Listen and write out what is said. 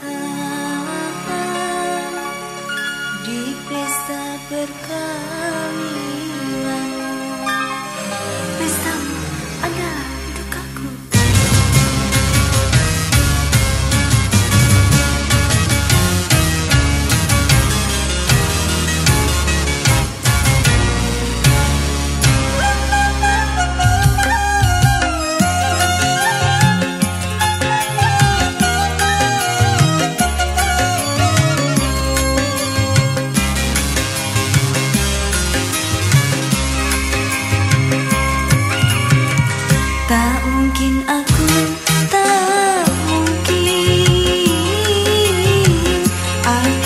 tak I